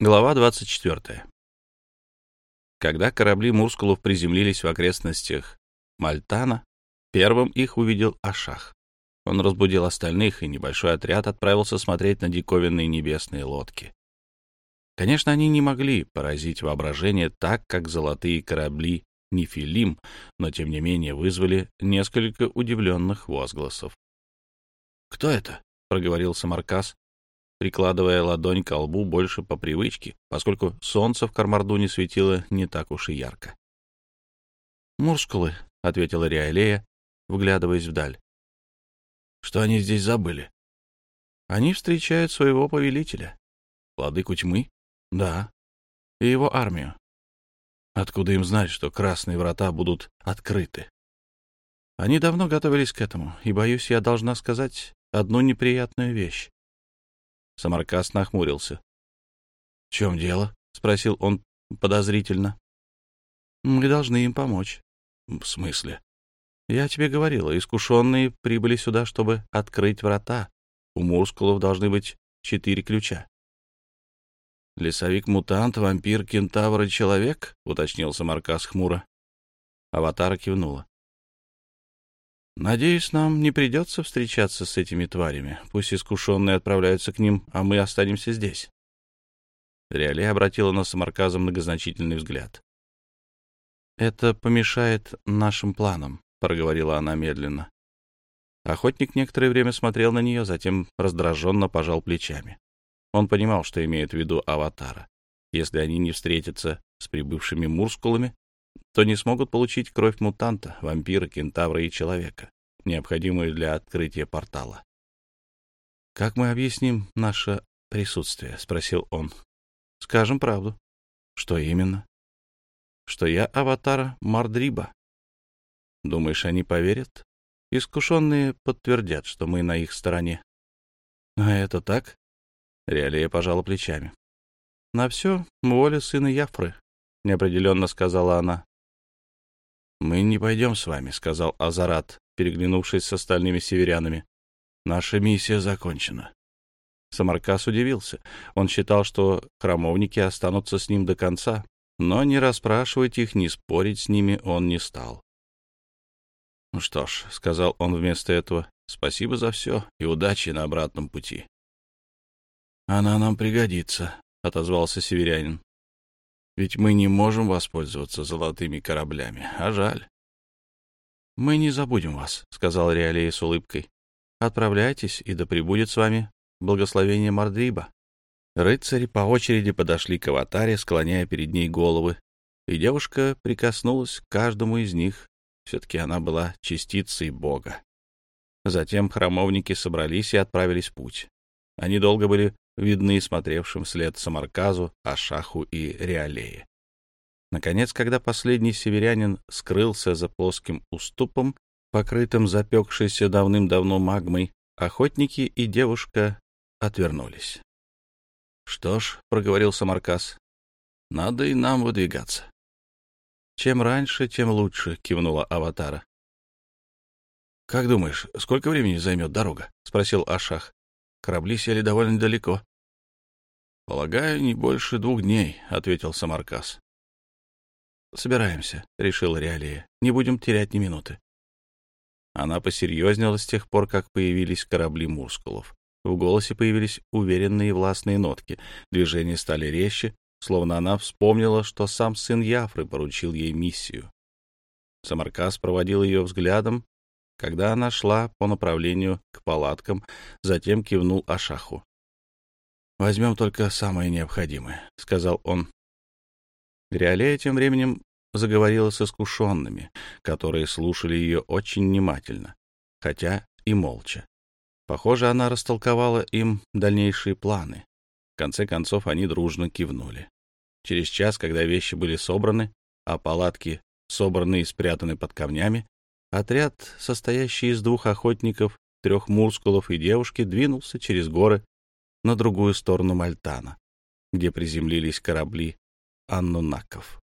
Глава 24. Когда корабли Мурскулов приземлились в окрестностях Мальтана, первым их увидел Ашах. Он разбудил остальных, и небольшой отряд отправился смотреть на диковинные небесные лодки. Конечно, они не могли поразить воображение так, как золотые корабли Нефилим, но тем не менее вызвали несколько удивленных возгласов. «Кто это?» — проговорил Самаркас, прикладывая ладонь к лбу больше по привычке, поскольку солнце в Кармардуне светило не так уж и ярко. «Мускулы», — ответила Риалея, вглядываясь вдаль. «Что они здесь забыли?» «Они встречают своего повелителя. Владыку тьмы?» «Да. И его армию. Откуда им знать, что красные врата будут открыты?» Они давно готовились к этому, и, боюсь, я должна сказать одну неприятную вещь. Самаркас нахмурился. — В чем дело? — спросил он подозрительно. — Мы должны им помочь. — В смысле? — Я тебе говорила, искушенные прибыли сюда, чтобы открыть врата. У мускулов должны быть четыре ключа. — Лесовик-мутант, вампир, кентавр и человек? — уточнил Самаркас хмуро. Аватара кивнула. Надеюсь, нам не придется встречаться с этими тварями. Пусть искушенные отправляются к ним, а мы останемся здесь. Реале обратила на Самарказа многозначительный взгляд. «Это помешает нашим планам», — проговорила она медленно. Охотник некоторое время смотрел на нее, затем раздраженно пожал плечами. Он понимал, что имеет в виду аватара. Если они не встретятся с прибывшими мурскулами, то не смогут получить кровь мутанта, вампира, кентавра и человека, необходимую для открытия портала. «Как мы объясним наше присутствие?» — спросил он. «Скажем правду». «Что именно?» «Что я аватар Мардриба». «Думаешь, они поверят?» «Искушенные подтвердят, что мы на их стороне». «А это так?» — Реалия пожала плечами. «На все воля сына Яфры», — неопределенно сказала она. «Мы не пойдем с вами», — сказал Азарат, переглянувшись с остальными северянами. «Наша миссия закончена». Самаркас удивился. Он считал, что храмовники останутся с ним до конца, но не расспрашивать их, не спорить с ними он не стал. «Ну что ж», — сказал он вместо этого, — «спасибо за все и удачи на обратном пути». «Она нам пригодится», — отозвался северянин. Ведь мы не можем воспользоваться золотыми кораблями, а жаль. — Мы не забудем вас, — сказал Реалия с улыбкой. — Отправляйтесь, и да пребудет с вами благословение Мардриба. Рыцари по очереди подошли к аватаре, склоняя перед ней головы, и девушка прикоснулась к каждому из них. Все-таки она была частицей Бога. Затем храмовники собрались и отправились в путь. Они долго были видны смотревшим вслед Самарказу, Ашаху и Реалее. Наконец, когда последний северянин скрылся за плоским уступом, покрытым запекшейся давным-давно магмой, охотники и девушка отвернулись. — Что ж, — проговорил Самаркас, — надо и нам выдвигаться. — Чем раньше, тем лучше, — кивнула Аватара. — Как думаешь, сколько времени займет дорога? — спросил Ашах. Корабли сели довольно далеко. — Полагаю, не больше двух дней, — ответил Самаркас. — Собираемся, — решила Реалия. — Не будем терять ни минуты. Она посерьезнела с тех пор, как появились корабли мускулов. В голосе появились уверенные властные нотки. Движения стали резче, словно она вспомнила, что сам сын Яфры поручил ей миссию. Самаркас проводил ее взглядом когда она шла по направлению к палаткам, затем кивнул Ашаху. «Возьмем только самое необходимое», — сказал он. Гриалея тем временем заговорила с искушенными, которые слушали ее очень внимательно, хотя и молча. Похоже, она растолковала им дальнейшие планы. В конце концов, они дружно кивнули. Через час, когда вещи были собраны, а палатки собраны и спрятаны под камнями, Отряд, состоящий из двух охотников, трех мускулов и девушки, двинулся через горы на другую сторону Мальтана, где приземлились корабли аннунаков.